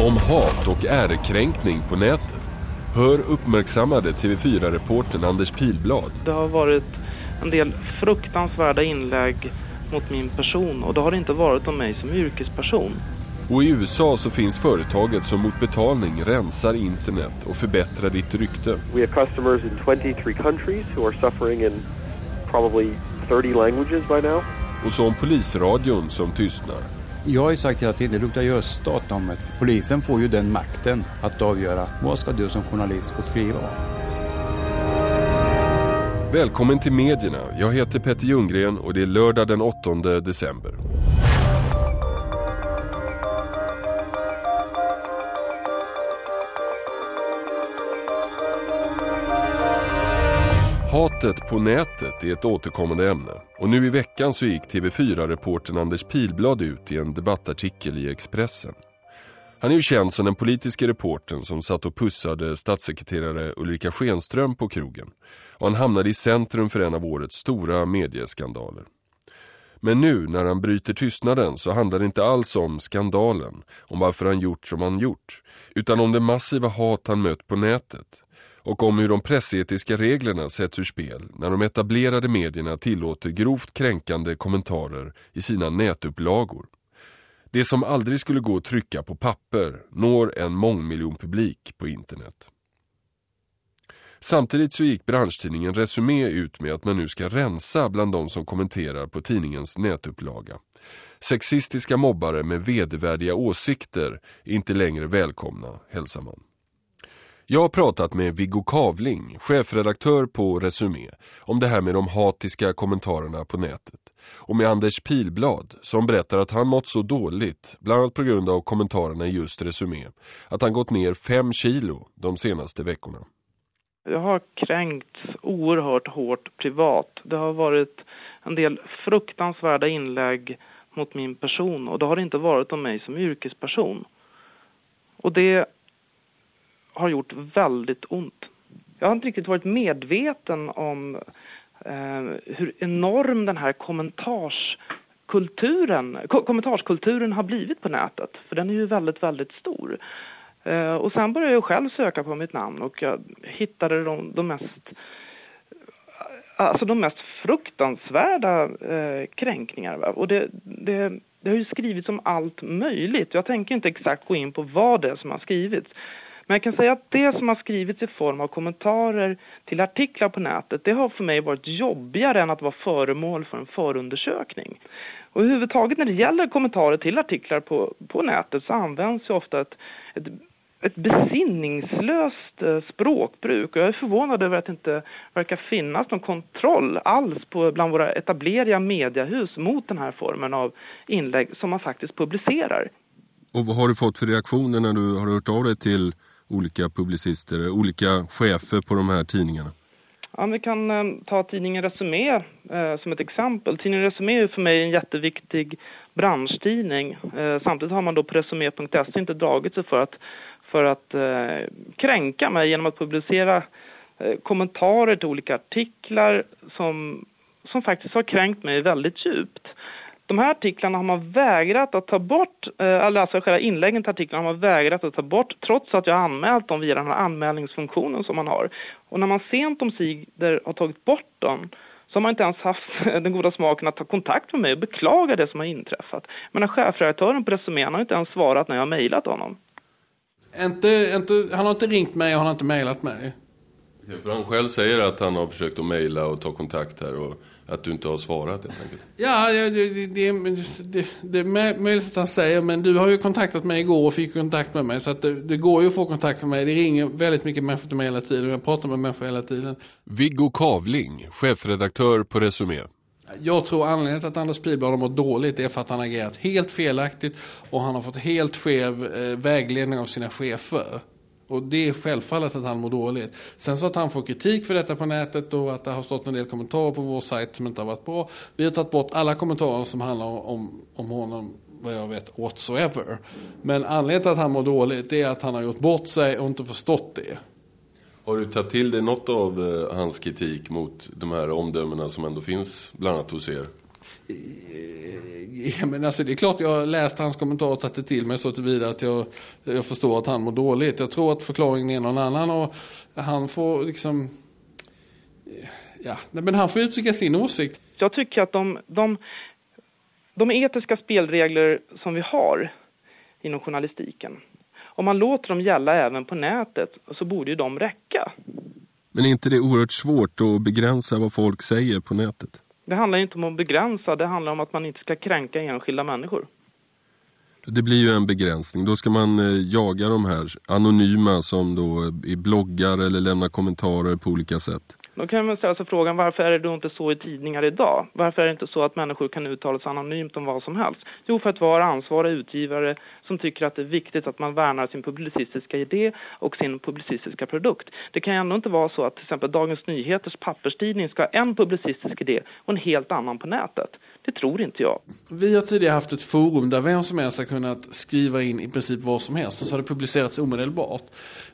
Om hat och ärekränkning på nätet. Hör uppmärksammade TV4-reportern Anders Pilblad. Det har varit en del fruktansvärda inlägg mot min person och det har inte varit om mig som yrkesperson. Och i USA så finns företaget som mot betalning rensar internet och förbättrar ditt rykte. We have customers in 23 countries who are suffering in probably 30 languages by now. Och så om polisradion som tystnar. Jag har ju sagt hela tiden, det luktar ju öststat om det. Polisen får ju den makten att avgöra vad ska du som journalist få skriva om. Välkommen till medierna. Jag heter Petter Ljunggren och det är lördag den 8 december. Hatet på nätet är ett återkommande ämne och nu i veckan så gick TV4-reportern Anders Pilblad ut i en debattartikel i Expressen. Han är ju känd som den politiska reportern som satt och pussade statssekreterare Ulrika Schenström på krogen och han hamnade i centrum för en av årets stora medieskandaler. Men nu när han bryter tystnaden så handlar det inte alls om skandalen, om varför han gjort som han gjort, utan om det massiva hat han mött på nätet och om hur de pressetiska reglerna sätts ur spel när de etablerade medierna tillåter grovt kränkande kommentarer i sina nätupplagor. Det som aldrig skulle gå att trycka på papper når en mångmiljonpublik på internet. Samtidigt så gick branschtidningen Resumé ut med att man nu ska rensa bland de som kommenterar på tidningens nätupplaga. Sexistiska mobbare med vedervärdiga åsikter är inte längre välkomna, hälsar man. Jag har pratat med Viggo Kavling, chefredaktör på Resumé, om det här med de hatiska kommentarerna på nätet. Och med Anders Pilblad, som berättar att han mått så dåligt, bland annat på grund av kommentarerna i just Resumé, att han gått ner fem kilo de senaste veckorna. Jag har kränkt oerhört hårt privat. Det har varit en del fruktansvärda inlägg mot min person och det har inte varit om mig som yrkesperson. Och det har gjort väldigt ont. Jag har inte riktigt varit medveten om eh, hur enorm den här kommentarskulturen, ko kommentarskulturen har blivit på nätet. För den är ju väldigt, väldigt stor. Eh, och sen började jag själv söka på mitt namn och jag hittade de, de mest alltså de mest fruktansvärda eh, kränkningar. Och det, det, det har ju skrivits om allt möjligt. Jag tänker inte exakt gå in på vad det är som har skrivits. Men jag kan säga att det som har skrivits i form av kommentarer till artiklar på nätet, det har för mig varit jobbigare än att vara föremål för en förundersökning. Och överhuvudtaget när det gäller kommentarer till artiklar på, på nätet så används ju ofta ett, ett ett besinningslöst eh, språkbruk och jag är förvånad över att det inte verkar finnas någon kontroll alls på bland våra etablerade mediehus mot den här formen av inlägg som man faktiskt publicerar. Och vad har du fått för reaktioner när du har hört av dig till olika publicister, olika chefer på de här tidningarna? Ja, vi kan eh, ta tidningen Resumé eh, som ett exempel. Tidningen Resumé är för mig en jätteviktig branschtidning. Eh, samtidigt har man då på resumé.se inte dragit sig för att, för att eh, kränka mig genom att publicera eh, kommentarer till olika artiklar som, som faktiskt har kränkt mig väldigt djupt de här artiklarna har man vägrat att ta bort, eh, alltså själva inläggen till artiklarna har man vägrat att ta bort trots att jag har anmält dem via den här anmälningsfunktionen som man har. Och när man sent om sidor har tagit bort dem så har man inte ens haft den goda smaken att ta kontakt med mig och beklaga det som har inträffat. Men chefredaktören på Resumén har inte ens svarat när jag har mejlat honom. Inte, inte, han har inte ringt mig och han har inte mejlat mig. För han själv säger att han har försökt att mejla och ta kontakt här och att du inte har svarat helt enkelt. Ja, det, det, det, det är möjligt att han säger, men du har ju kontaktat mig igår och fick kontakt med mig. Så att det, går ju att få kontakt med mig. Det ringer väldigt mycket människor till mig hela tiden och jag pratar med människor hela tiden. Viggo Kavling, chefredaktör på Resumé. Jag tror anledningen till att Anders Pihlblad har mått dåligt är för att han har agerat helt felaktigt och han har fått helt skev eh, vägledning av sina chefer. Och det är självfallet att han mår dåligt. Sen så att han får kritik för detta på nätet och att det har stått en del kommentarer på vår sajt som inte har varit bra. Vi har tagit bort alla kommentarer som handlar om, om honom vad jag vet whatsoever. Men anledningen till att han mår dåligt är att han har gjort bort sig och inte förstått det. Har du tagit till dig något av eh, hans kritik mot de här omdömena som ändå finns bland annat hos er? Ja, men alltså, det är klart jag har läst hans kommentar och tagit det till mig så tillvida att jag, jag förstår att han mår dåligt. Jag tror att förklaringen är någon annan och han får liksom... Ja, men han får uttrycka sin åsikt. Jag tycker att de, de, de etiska spelregler som vi har inom journalistiken, om man låter dem gälla även på nätet så borde ju de räcka. Men är inte det oerhört svårt att begränsa vad folk säger på nätet? Det handlar inte om att begränsa, det handlar om att man inte ska kränka enskilda människor. Det blir ju en begränsning. Då ska man eh, jaga de här anonyma som då eh, är bloggar eller lämnar kommentarer på olika sätt. Då kan man ställa alltså sig frågan varför är det då inte så i tidningar idag? Varför är det inte så att människor kan uttala sig anonymt om vad som helst? Jo, för att vara ansvariga utgivare som tycker att det är viktigt att man värnar sin publicistiska idé och sin publicistiska produkt. Det kan ju ändå inte vara så att till exempel Dagens Nyheters papperstidning ska ha en publicistisk idé och en helt annan på nätet. Det tror inte jag. Vi har tidigare haft ett forum där vem som helst har kunnat skriva in i princip vad som helst och så har det publicerats omedelbart.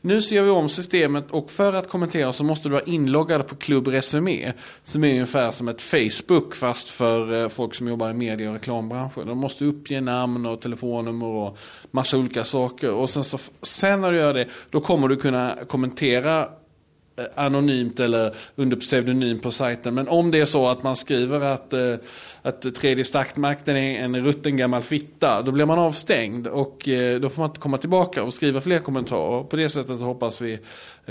Nu ser vi om systemet och för att kommentera så måste du vara inloggad på Klubb Resumé som är ungefär som ett Facebook fast för eh, folk som jobbar i media och reklambranschen. De måste uppge namn och telefonnummer och massa olika saker och sen, så, sen när du gör det då kommer du kunna kommentera Eh, anonymt eller under pseudonym på sajten. Men om det är så att man skriver att, eh, att tredje staktmakten är en rutten gammal fitta, då blir man avstängd och eh, då får man inte komma tillbaka och skriva fler kommentarer. På det sättet hoppas vi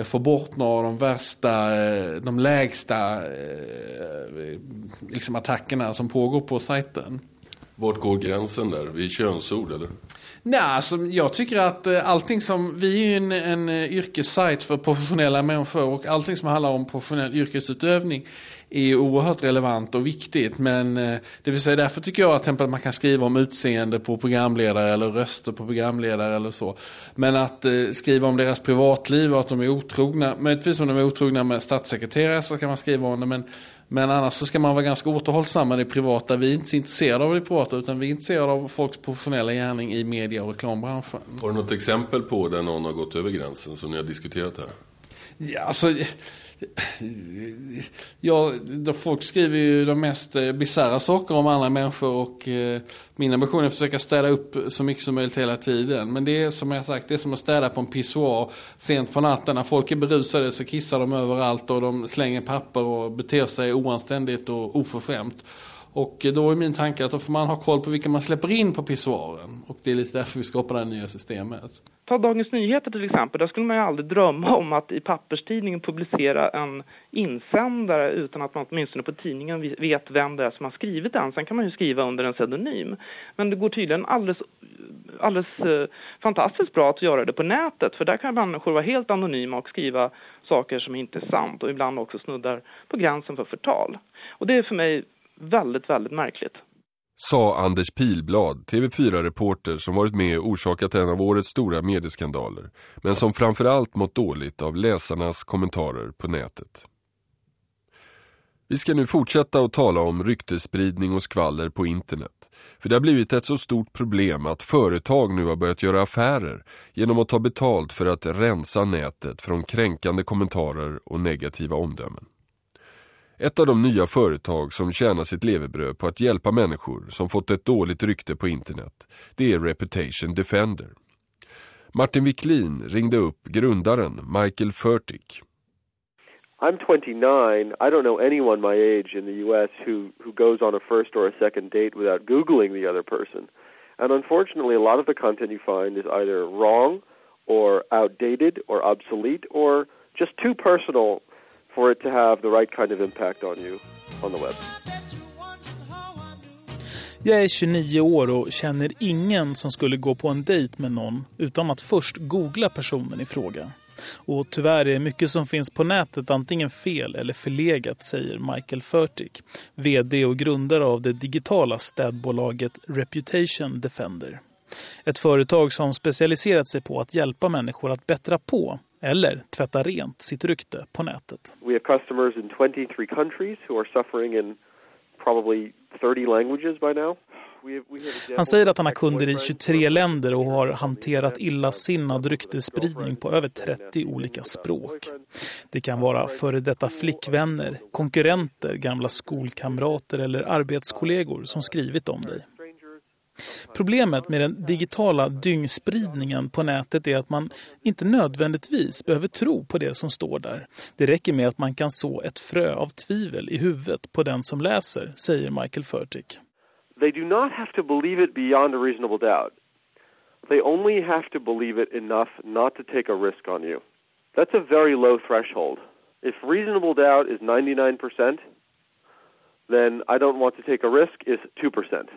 få bort några av de värsta, de lägsta liksom attackerna som pågår på sajten. Vart går gränsen där? Vid könsord eller? Nej, alltså, jag tycker att eh, allting som, vi är ju en, en eh, yrkessajt för professionella människor och allting som handlar om professionell yrkesutövning är oerhört relevant och viktigt. Men eh, det vill säga därför tycker jag att man kan skriva om utseende på programledare eller röster på programledare eller så. Men att skriva om deras privatliv och att de är otrogna, möjligtvis om de är otrogna med statssekreterare så kan man skriva om det. Men men annars så ska man vara ganska återhållsam med det privata. Vi är inte så intresserade av det privata utan vi är intresserade av folks professionella gärning i media och reklambranschen. Har du något exempel på där någon har gått över gränsen som ni har diskuterat här? Ja, alltså, Ja, folk skriver ju de mest eh, bisarra saker om andra människor och eh, min ambition är att försöka städa upp så mycket som möjligt hela tiden. Men det är som jag sagt, det är som att städa på en pissoar sent på natten. När folk är berusade så kissar de överallt och de slänger papper och beter sig oanständigt och oförskämt. Och då är min tanke att då får man ha koll på vilka man släpper in på pissoaren. Och det är lite därför vi skapar det här nya systemet. Ta Dagens Nyheter till exempel. Där skulle man ju aldrig drömma om att i papperstidningen publicera en insändare utan att man åtminstone på tidningen vet vem det är som har skrivit den. Sen kan man ju skriva under en pseudonym. Men det går tydligen alldeles, alldeles eh, fantastiskt bra att göra det på nätet. För där kan människor vara helt anonyma och skriva saker som inte är sant och ibland också snuddar på gränsen för förtal. Och det är för mig väldigt, väldigt märkligt. Sa Anders Pilblad, TV4-reporter som varit med och orsakat en av årets stora medieskandaler. Men som framförallt mått dåligt av läsarnas kommentarer på nätet. Vi ska nu fortsätta att tala om ryktespridning och skvaller på internet. För det har blivit ett så stort problem att företag nu har börjat göra affärer genom att ta betalt för att rensa nätet från kränkande kommentarer och negativa omdömen. Ett av de nya företag som tjänar sitt levebröd på att hjälpa människor som fått ett dåligt rykte på internet, det är Reputation Defender. Martin Wiklin ringde upp grundaren Michael Furtick. I'm 29. I don't know anyone my age in the US who, who goes on a first or a second date without Googling the other person. And unfortunately, a lot of the content you find is either wrong or outdated or obsolete or just too personal for it to have the right kind of impact on you on the web. Jag är 29 år och känner ingen som skulle gå på en dejt med någon utan att först googla personen i fråga. Och tyvärr är mycket som finns på nätet antingen fel eller förlegat, säger Michael Furtick, vd och grundare av det digitala städbolaget Reputation Defender. Ett företag som specialiserat sig på att hjälpa människor att bättra på eller tvätta rent sitt rykte på nätet. We have customers in 23 countries who are suffering in probably 30 languages by now. Han säger att han har kunder i 23 länder och har hanterat illasinnad ryktespridning på över 30 olika språk. Det kan vara före detta flickvänner, konkurrenter, gamla skolkamrater eller arbetskollegor som skrivit om dig. Problemet med den digitala dyngspridningen på nätet är att man inte nödvändigtvis behöver tro på det som står där. Det räcker med att man kan så ett frö av tvivel i huvudet på den som läser, säger Michael Furtick. They do not have to believe it beyond a reasonable doubt. They only have to believe it enough not to take a risk on you. That's a very low threshold. If reasonable doubt is 99%, then I don't want to take a risk is 2%.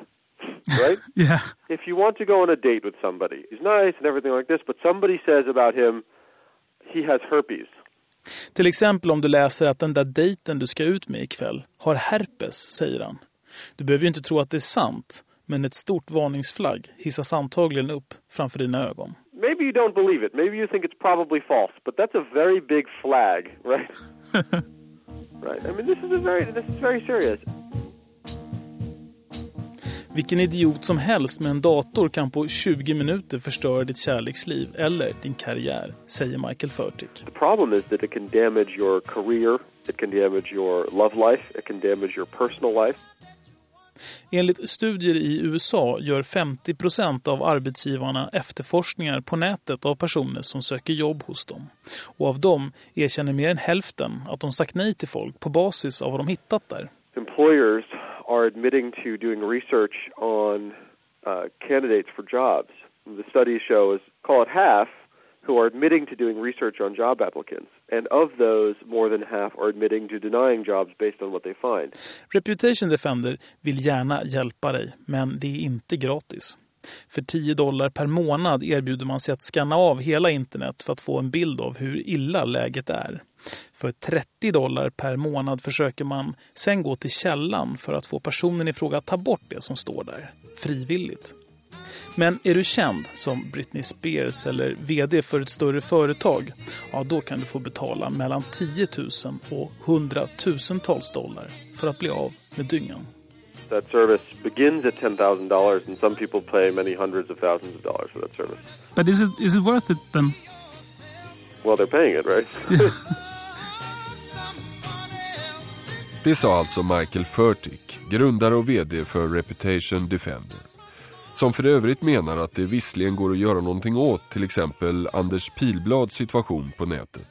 Right? yeah. If you want to go on a date with somebody, he's nice and everything like this, but somebody says about him, he has herpes. Till exempel om du läser att den där dejten du ska ut med ikväll har herpes, säger han. Du behöver ju inte tro att det är sant, men ett stort varningsflagg hissas antagligen upp framför dina ögon. Maybe you don't believe it. Maybe you think it's probably false, but that's a very big flag, right? right. I mean, this is a very this is very serious. Vilken idiot som helst med en dator kan på 20 minuter förstöra ditt kärleksliv eller din karriär, säger Michael Furtick. The problem is that it can damage your career, it can damage your love life, it can damage your personal life. Enligt studier i USA gör 50 procent av arbetsgivarna efterforskningar på nätet av personer som söker jobb hos dem. Och av dem erkänner mer än hälften att de sagt nej till folk på basis av vad de hittat där. Employers are admitting to doing research on uh, candidates for jobs. The studies show is call it half who are admitting to doing research on job applicants. And of those, more than half are admitting to denying jobs based on what they find. Reputation Defender vill gärna hjälpa dig, men det är inte gratis. För 10 dollar per månad erbjuder man sig att scanna av hela internet för att få en bild av hur illa läget är. För 30 dollar per månad försöker man sen gå till källan för att få personen i fråga att ta bort det som står där, frivilligt. Men är du känd som Britney Spears eller vd för ett större företag, ja då kan du få betala mellan 10 000 och 100 000-tals dollar för att bli av med dyngan. That service begins at $10,000 and some people pay many hundreds of thousands of dollars for that service. But is it, is it worth it then? Well, they're paying it, right? Det sa alltså Michael Furtick, grundare och vd för Reputation Defender. Som för övrigt menar att det visserligen går att göra någonting åt till exempel Anders Pilblads situation på nätet.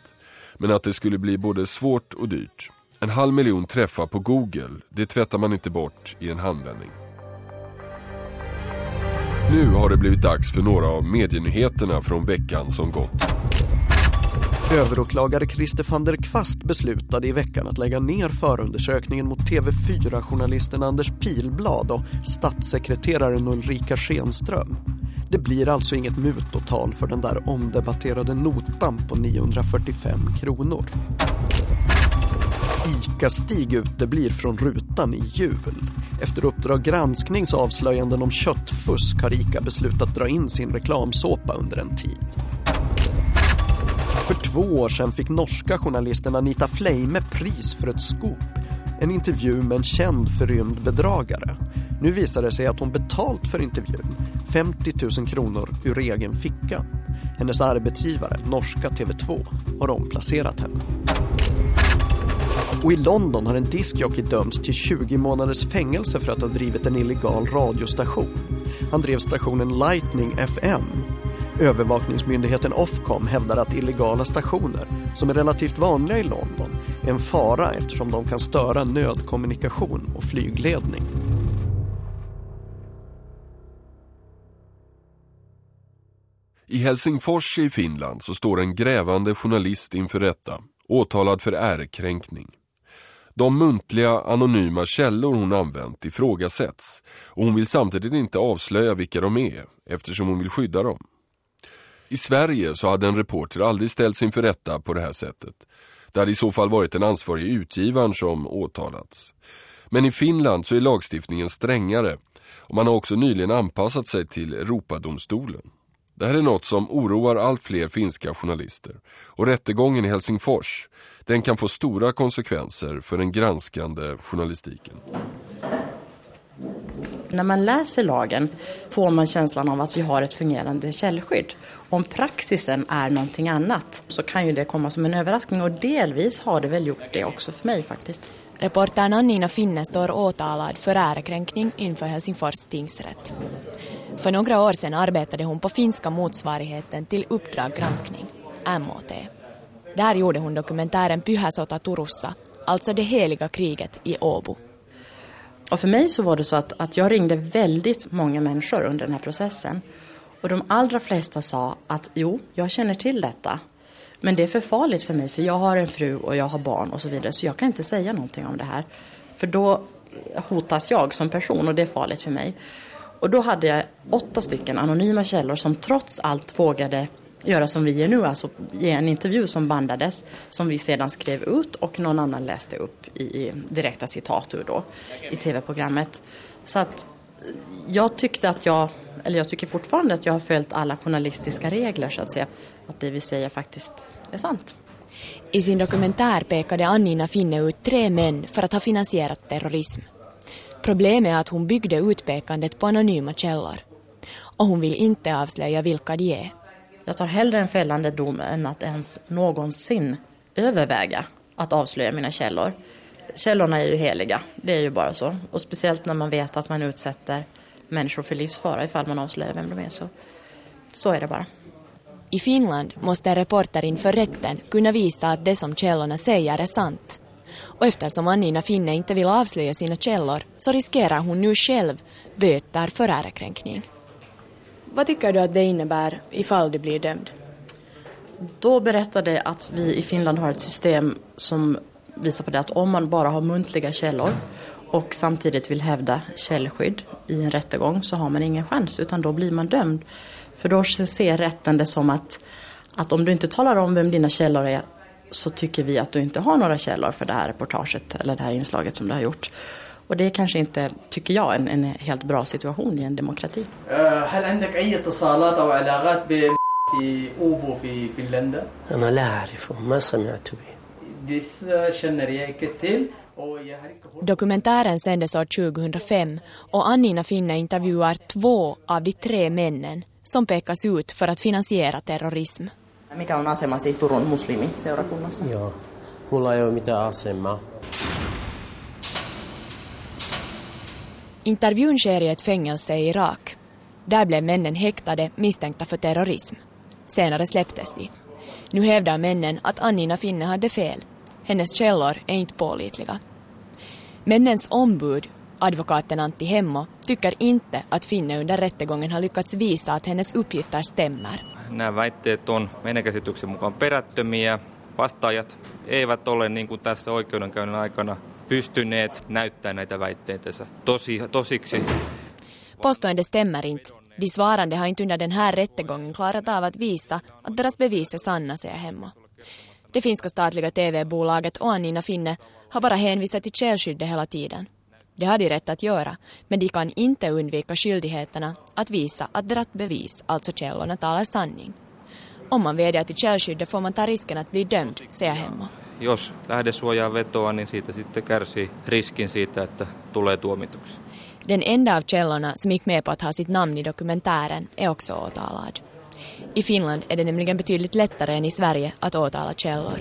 Men att det skulle bli både svårt och dyrt. En halv miljon träffar på Google, det tvättar man inte bort i en handvändning. Nu har det blivit dags för några av medienyheterna från veckan som gått. Överåklagare Christer van der Kvast beslutade i veckan att lägga ner förundersökningen mot TV4-journalisten Anders Pilblad och statssekreteraren Ulrika Schenström. Det blir alltså inget mutotal för den där omdebatterade notan på 945 kronor. ICA-Stig uteblir från rutan i jul. Efter Uppdrag gransknings avslöjanden om köttfusk har ICA beslutat dra in sin reklamsåpa under en tid. För två år sedan fick norska journalisten Anita Fleime pris för ett skop. En intervju med en känd förrymd bedragare. Nu visar det sig att hon betalt för intervjun, 50 000 kronor ur egen ficka. Hennes arbetsgivare, norska TV2, har omplacerat henne. Och i London har en diskjockey dömts till 20 månaders fängelse för att ha drivit en illegal radiostation. Han drev stationen Lightning FM Övervakningsmyndigheten Ofcom hävdar att illegala stationer, som är relativt vanliga i London, är en fara eftersom de kan störa nödkommunikation och flygledning. I Helsingfors i Finland så står en grävande journalist inför rätta, åtalad för ärekränkning. De muntliga, anonyma källor hon använt ifrågasätts och hon vill samtidigt inte avslöja vilka de är eftersom hon vill skydda dem. I Sverige så hade en reporter aldrig ställts inför rätta på det här sättet. Det hade i så fall varit den ansvarige utgivaren som åtalats. Men i Finland så är lagstiftningen strängare och man har också nyligen anpassat sig till Europadomstolen. Det här är något som oroar allt fler finska journalister och rättegången i Helsingfors den kan få stora konsekvenser för den granskande journalistiken. När man läser lagen får man känslan av att vi har ett fungerande källskydd. Om praxisen är någonting annat så kan ju det komma som en överraskning och delvis har det väl gjort det också för mig faktiskt. Reportern Annina Finne står åtalad för ärekränkning inför Helsingfors tingsrätt. För några år sedan arbetade hon på finska motsvarigheten till Uppdrag granskning, MOT. Där gjorde hon dokumentären Pyhäsota Turussa, alltså det heliga kriget i Åbo. Och för mig så var det så att, att jag ringde väldigt många människor under den här processen. Och de allra flesta sa att jo, jag känner till detta. Men det är för farligt för mig för jag har en fru och jag har barn och så vidare. Så jag kan inte säga någonting om det här. För då hotas jag som person och det är farligt för mig. Och då hade jag åtta stycken anonyma källor som trots allt vågade göra som vi gör nu, alltså ge en intervju som bandades, som vi sedan skrev ut och någon annan läste upp i direkta citat ur då i tv-programmet. Så att jag tyckte att jag, eller jag tycker fortfarande att jag har följt alla journalistiska regler så att säga, att det vi säger faktiskt är sant. I sin dokumentär pekade Annina Finne ut tre män för att ha finansierat terrorism. Problemet är att hon byggde utpekandet på anonyma källor. Och hon vill inte avslöja vilka de är. Jag tar hellre en fällande dom än att ens någonsin överväga att avslöja mina källor. Källorna är ju heliga, det är ju bara så. Och speciellt när man vet att man utsätter människor för livsfara ifall man avslöjar vem de är. Så, så är det bara. I Finland måste en reporter inför rätten kunna visa att det som källorna säger är sant. Och eftersom Annina Finne inte vill avslöja sina källor så riskerar hon nu själv böter för ärekränkning. Vad tycker du att det innebär ifall du blir dömd? Då berättade att vi i Finland har ett system som visar på det att om man bara har muntliga källor och samtidigt vill hävda källskydd i en rättegång så har man ingen chans utan då blir man dömd. För då ser rätten det som att, att om du inte talar om vem dina källor är så tycker vi att du inte har några källor för det här reportaget eller det här inslaget som du har gjort. Och det är kanske inte, tycker jag, en, en helt bra situation i en demokrati. هل عندك أي اتصالات أو علاقات في أوبو في فنلندا؟ أنا لا أعرفه ما سمعت به Dessa känner jag inte till. Dokumentären sändes år 2005 och Annina Finne intervjuar två av de tre männen som pekas ut för att finansiera terrorism. Mikä on asemasi Turun muslimiseurakunnassa? Joo, mulla ei ole mitään asemaa. Intervjun sker i ett fängelse i Irak. Där blev männen häktade misstänkta för terrorism. Senare släpptes de. Nu hävdar männen att Annina Finne hade fel. Hennes källor är inte pålitliga. Männens ombud, advokaten Antti Hemmo, tycker inte att Finne under rättegången har lyckats visa att hennes uppgifter stämmer. Nämä väitteet on meidän käsityksen mukaan perättömiä. Vastaajat eivät ole niin kuin tässä oikeudenkäynnin aikana pystyneet näyttämään näitä väitteitänsä tosi, tosiksi. Påstående stämmer inte. De svarande har inte under den här rättegången klarat av att visa att deras bevis är sanna, säger Hemma. Det finska statliga tv-bolaget och Annina Finne har bara hänvisat till källskyddet hela tiden. Det har de rätt att göra, men de kan inte undvika skyldigheterna att visa att deras bevis, alltså källorna, talar sanning. Om man vädjar till källskyddet får man ta risken att bli dömd, säger Hemmo. Jos lähdesuojaa vetoa, niin siitä sitten kärsii riskin siitä, että tulee tuomituksi. Den enda av källorna som gick med på att ha sitt namn i dokumentären är också åtalad. I Finland är det nämligen betydligt lättare än i Sverige att åtala källor.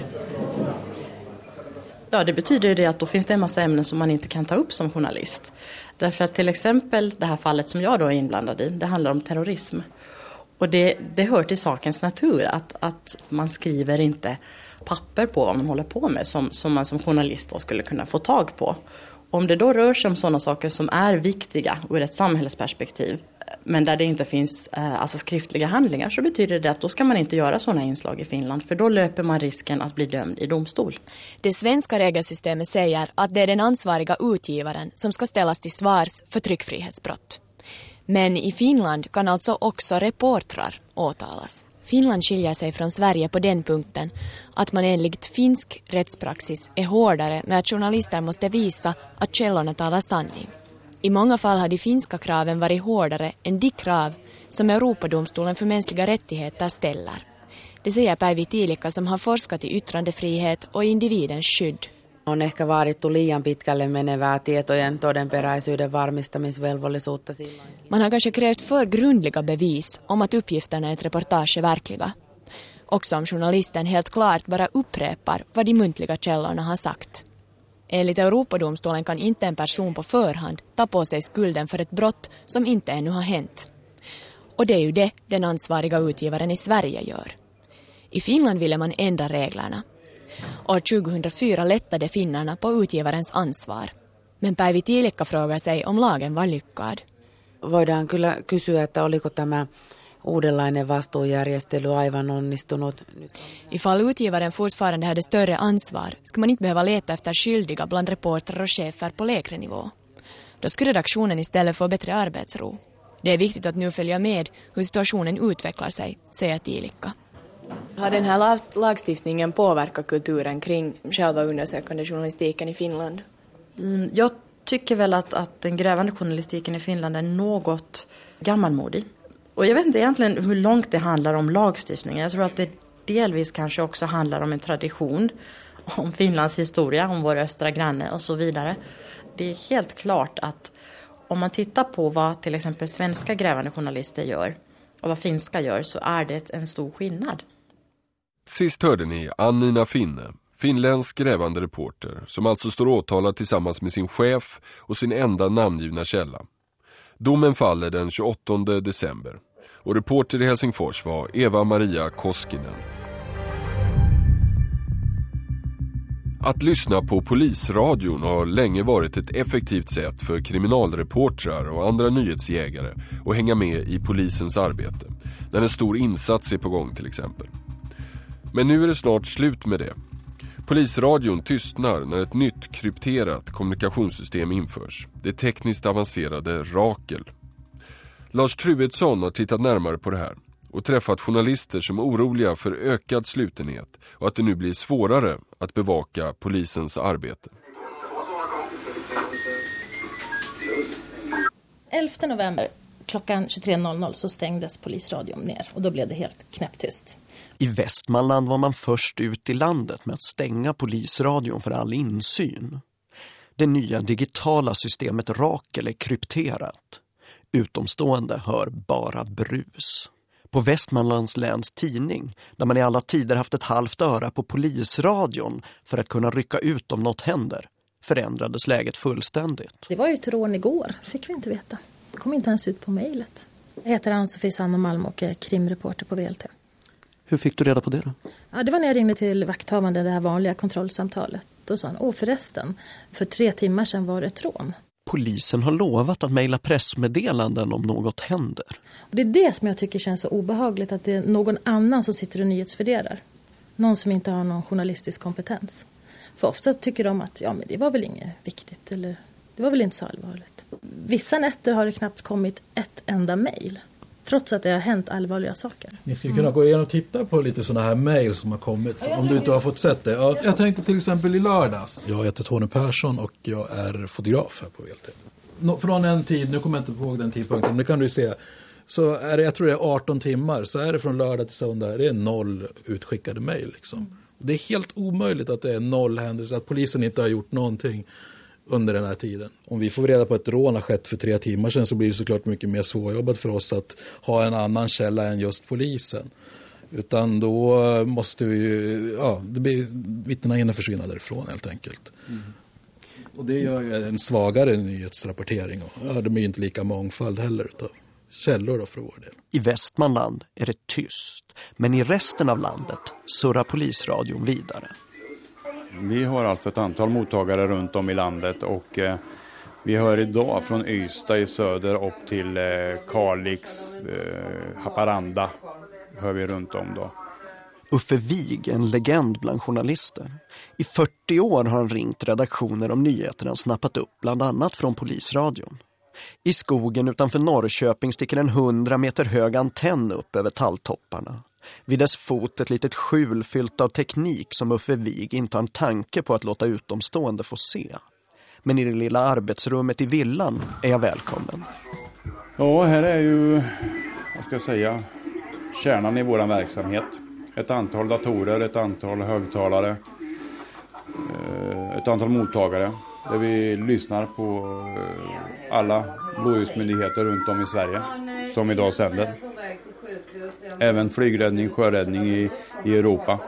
Ja, det betyder ju det att då finns det en massa ämnen som man inte kan ta upp som journalist. Därför att till exempel det här fallet som jag då är inblandad i, det handlar om terrorism. Och det, det hör till sakens natur att, att man skriver inte papper på vad man håller på med som, som man som journalist då skulle kunna få tag på. Om det då rör sig om sådana saker som är viktiga ur ett samhällsperspektiv men där det inte finns eh, alltså skriftliga handlingar så betyder det att då ska man inte göra sådana inslag i Finland för då löper man risken att bli dömd i domstol. Det svenska regelsystemet säger att det är den ansvariga utgivaren som ska ställas till svars för tryckfrihetsbrott. Men i Finland kan alltså också reportrar åtalas. Finland skiljer sig från Sverige på den punkten att man enligt finsk rättspraxis är hårdare med att journalister måste visa att källorna talar sanning. I många fall har de finska kraven varit hårdare än de krav som Europadomstolen för mänskliga rättigheter ställer. Det säger Päivi Tiilikka som har forskat i yttrandefrihet och individens skydd. On ehkä vaadittu liian pitkälle menevää tietojen todenperäisyyden varmistamisvelvollisuutta silloin. Man har kanske krävt för grundliga bevis om att uppgifterna i ett reportage är verkliga. Också om journalisten helt klart bara upprepar vad de muntliga källorna har sagt. Enligt Europadomstolen kan inte en person på förhand ta på sig skulden för ett brott som inte ännu har hänt. Och det är ju det den ansvariga utgivaren i Sverige gör. I Finland ville man ändra reglerna. År 2004 lättade finnarna på utgivarens ansvar. Men Päivi Tiilikka frågar sig om lagen var lyckad. Voidaan kyllä kysyä, että oliko tämä uudenlainen vastuujärjestely aivan onnistunut. Ifall utgivaren fortfarande hade större ansvar skulle man inte behöva leta efter skyldiga bland reportrar och chefer på lägre nivå. Då skulle redaktionen istället få bättre arbetsro. Det är viktigt att nu följa med hur situationen utvecklar sig, säger Tiilikka. Har den här lagstiftningen påverkat kulturen kring själva undersökande journalistiken i Finland? Mm, jag tycker väl att, att den grävande journalistiken i Finland är något gammalmodig. Och jag vet inte egentligen hur långt det handlar om lagstiftningen. Jag tror att det delvis kanske också handlar om en tradition, om Finlands historia, om vår östra granne och så vidare. Det är helt klart att om man tittar på vad till exempel svenska grävande journalister gör och vad finska gör så är det en stor skillnad. Sist hörde ni Annina Finne, finländsk grävande reporter som alltså står åtalad tillsammans med sin chef och sin enda namngivna källa. Domen faller den 28 december och reporter i Helsingfors var Eva-Maria Koskinen. Att lyssna på polisradion har länge varit ett effektivt sätt för kriminalreportrar och andra nyhetsjägare att hänga med i polisens arbete. När en stor insats är på gång till exempel. Men nu är det snart slut med det. Polisradion tystnar när ett nytt krypterat kommunikationssystem införs. Det tekniskt avancerade Rakel. Lars Truedsson har tittat närmare på det här och träffat journalister som är oroliga för ökad slutenhet och att det nu blir svårare att bevaka polisens arbete. 11 november klockan 23.00 så stängdes polisradion ner och då blev det helt knäpptyst. I Västmanland var man först ut i landet med att stänga polisradion för all insyn. Det nya digitala systemet Rakel är krypterat. Utomstående hör bara brus. På Västmanlands läns tidning, där man i alla tider haft ett halvt öra på polisradion för att kunna rycka ut om något händer, förändrades läget fullständigt. Det var ju ett rån igår, fick vi inte veta. Det kom inte ens ut på mejlet. Jag heter Ann-Sofie Sanna Malm och är krimreporter på VLT. Hur fick du reda på det då? Ja, det var när jag ringde till vakthavande det här vanliga kontrollsamtalet. Då sa han, åh förresten, för tre timmar sedan var det ett rån. Polisen har lovat att mejla pressmeddelanden om något händer. Och det är det som jag tycker känns så obehagligt, att det är någon annan som sitter och nyhetsvärderar. Någon som inte har någon journalistisk kompetens. För ofta tycker de att ja, men det var väl inget viktigt eller det var väl inte så allvarligt. Vissa nätter har det knappt kommit ett enda mejl. Trots att det har hänt allvarliga saker. Ni skulle kunna gå igenom och titta på lite sådana här mejl som har kommit. Om du inte har fått sett det. Ja, jag tänkte till exempel i lördags. Jag heter Tony Persson och jag är fotograf här på VLT. Från en tid, nu kommer jag inte ihåg den tidpunkten, men det kan du se. Så är det, jag tror det är 18 timmar, så är det från lördag till söndag, det är noll utskickade mejl. Liksom. Det är helt omöjligt att det är noll händelser, att polisen inte har gjort någonting under den här tiden. Om vi får reda på att ett rån har skett för tre timmar sedan så blir det såklart mycket mer svårjobbat för oss att ha en annan källa än just polisen. Utan då måste vi, ja, det blir, vittnena hinner försvinna därifrån helt enkelt. Mm. Och det gör ju en svagare nyhetsrapportering och ja, det blir inte lika mångfald heller utav källor då för vår del. I Västmanland är det tyst, men i resten av landet surrar polisradion vidare. Vi har alltså ett antal mottagare runt om i landet och eh, vi hör idag från Ystad i söder upp till eh, Kalix, eh, Haparanda hör vi runt om då. Uffe Wig, en legend bland journalister. I 40 år har han ringt redaktioner om nyheterna snappat upp bland annat från polisradion. I skogen utanför Norrköping sticker en 100 meter hög antenn upp över talltopparna. Vid dess fot ett litet skjul fyllt av teknik som Uffe Wig inte har en tanke på att låta utomstående få se. Men i det lilla arbetsrummet i villan är jag välkommen. Ja, här är ju, vad ska jag säga, kärnan i vår verksamhet. Ett antal datorer, ett antal högtalare, eh, ett antal mottagare där vi lyssnar på eh, alla blåljusmyndigheter runt om i Sverige som idag sänder. Även flygräddning, sjöräddning i, i Europa.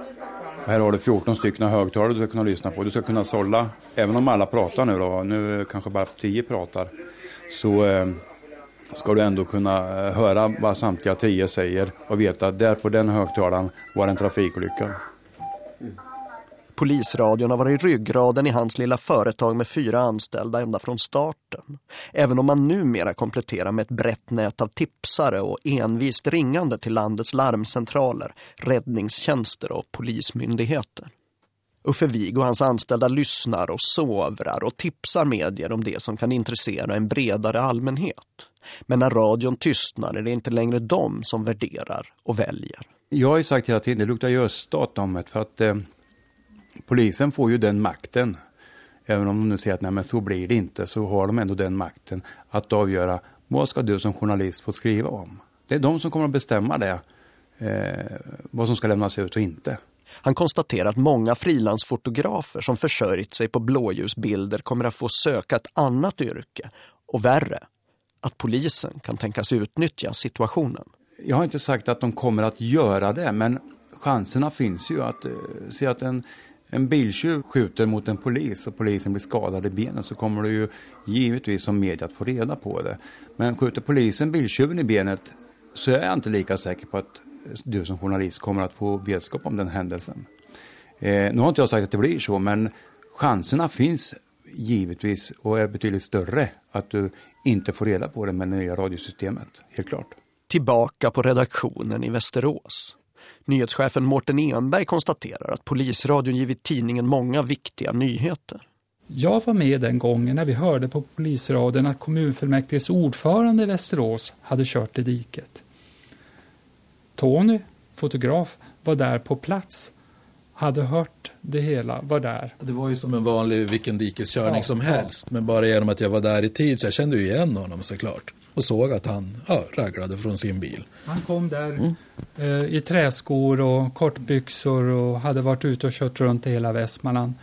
Här har du 14 stycken högtalare du ska kunna lyssna på. Du ska kunna sålla, även om alla pratar nu då, nu kanske bara 10 pratar, så eh, ska du ändå kunna eh, höra vad samtliga tio säger och veta att där på den högtalaren var en trafikolycka. Polisradion har varit ryggraden i hans lilla företag med fyra anställda ända från starten. Även om man numera kompletterar med ett brett nät av tipsare och envist ringande till landets larmcentraler, räddningstjänster och polismyndigheter. Uffe Wig och hans anställda lyssnar och sovrar och tipsar medier om det som kan intressera en bredare allmänhet. Men när radion tystnar är det inte längre de som värderar och väljer. Jag har ju sagt hela tiden, det luktar ju öststat om det för att eh, polisen får ju den makten. Även om de nu säger att nej men så blir det inte så har de ändå den makten att avgöra vad ska du som journalist få skriva om. Det är de som kommer att bestämma det, eh, vad som ska lämnas ut och inte. Han konstaterar att många frilansfotografer som försörjt sig på blåljusbilder kommer att få söka ett annat yrke. Och värre, att polisen kan tänkas utnyttja situationen. Jag har inte sagt att de kommer att göra det, men chanserna finns ju att eh, se att en, en biltjuv skjuter mot en polis och polisen blir skadad i benen så kommer du ju givetvis som media att få reda på det. Men skjuter polisen biltjuven i benet så är jag inte lika säker på att du som journalist kommer att få vetskap om den händelsen. Eh, nu har inte jag sagt att det blir så, men chanserna finns givetvis och är betydligt större att du inte får reda på det med det nya radiosystemet, helt klart. Tillbaka på redaktionen i Västerås. Nyhetschefen Mårten Enberg konstaterar att polisradion givit tidningen många viktiga nyheter. Jag var med den gången när vi hörde på polisradion att kommunfullmäktiges ordförande i Västerås hade kört i diket. Tony, fotograf, var där på plats. Hade hört det hela, var där. Det var ju som en vanlig vilken dikeskörning Ja, som ja. helst. Men bara genom att jag var där i tid så jag kände ju igen honom såklart. Och såg att han ja, raglade från sin bil. Han kom där eh, i träskor och kortbyxor och hade varit ute och kört runt i hela Västmanland.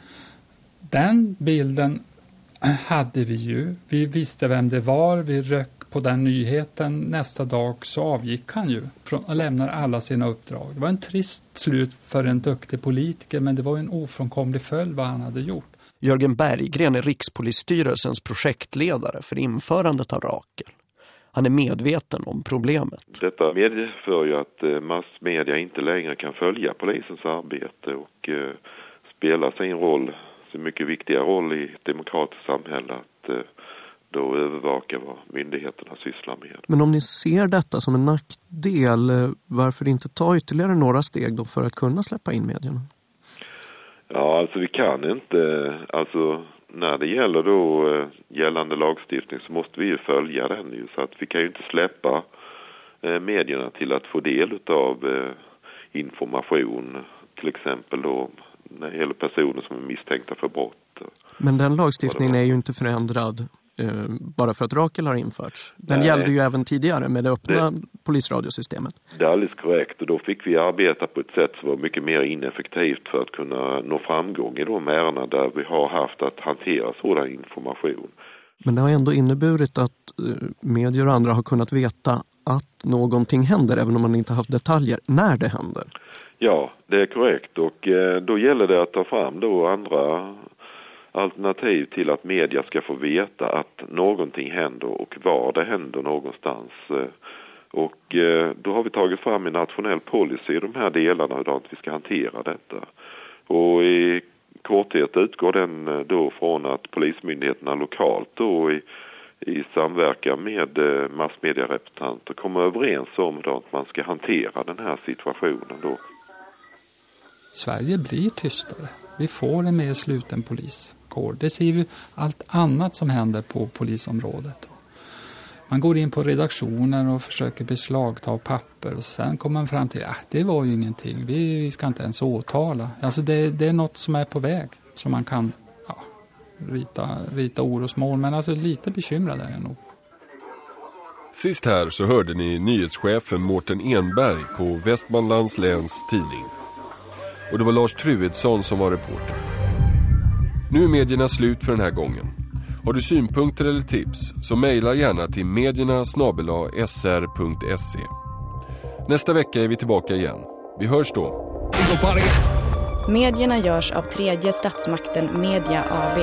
Den bilden hade vi ju. Vi visste vem det var. Vi rök på den nyheten. Nästa dag så avgick han ju från, och lämnar alla sina uppdrag. Det var en trist slut för en duktig politiker men det var en ofrånkomlig följd vad han hade gjort. Jörgen Berggren är Rikspolisstyrelsens projektledare för införandet av Rakel. Han är medveten om problemet. Detta medför ju att eh, massmedia inte längre kan följa polisens arbete och eh, spela sin roll, sin mycket viktiga roll i ett demokratiskt samhälle att eh, då övervaka vad myndigheterna sysslar med. Men om ni ser detta som en nackdel, varför inte ta ytterligare några steg då för att kunna släppa in medierna? Ja, alltså vi kan inte, alltså när det gäller då eh, gällande lagstiftning så måste vi ju följa den ju så att vi kan ju inte släppa eh, medierna till att få del av eh, information till exempel då när det gäller personer som är misstänkta för brott. Men den lagstiftningen är ju inte förändrad bara för att Rakel har införts. Den Nej. gällde ju även tidigare med det öppna polisradiosystemet. Det är alldeles korrekt och då fick vi arbeta på ett sätt som var mycket mer ineffektivt för att kunna nå framgång i de ärenden där vi har haft att hantera sådan information. Men det har ändå inneburit att eh, medier och andra har kunnat veta att någonting händer även om man inte haft detaljer när det händer. Ja, det är korrekt och eh, då gäller det att ta fram då andra alternativ till att media ska få veta att någonting händer och var det händer någonstans. Och eh, då har vi tagit fram en nationell policy i de här delarna hur vi ska hantera detta. Och i korthet utgår den eh, då från att polismyndigheterna lokalt då i, i samverkan med eh, massmedierepresentanter kommer överens om då att man ska hantera den här situationen då. Sverige blir tystare. Vi får en mer sluten poliskår. Det ser vi allt annat som händer på polisområdet. Man går in på redaktioner och försöker beslagta papper och sen kommer man fram till att det var ju ingenting, vi, vi ska inte ens åtala. Alltså det, det är något som är på väg som man kan ja, rita, rita orosmål, men alltså lite bekymrad är jag nog. Sist här så hörde ni nyhetschefen Mårten Enberg på Västmanlands läns tidning. Och det var Lars Truedsson som var reporter. Nu är medierna slut för den här gången. Har du synpunkter eller tips så mejla gärna till medierna sr.se. Nästa vecka är vi tillbaka igen. Vi hörs då. Medierna görs av tredje statsmakten Media AB.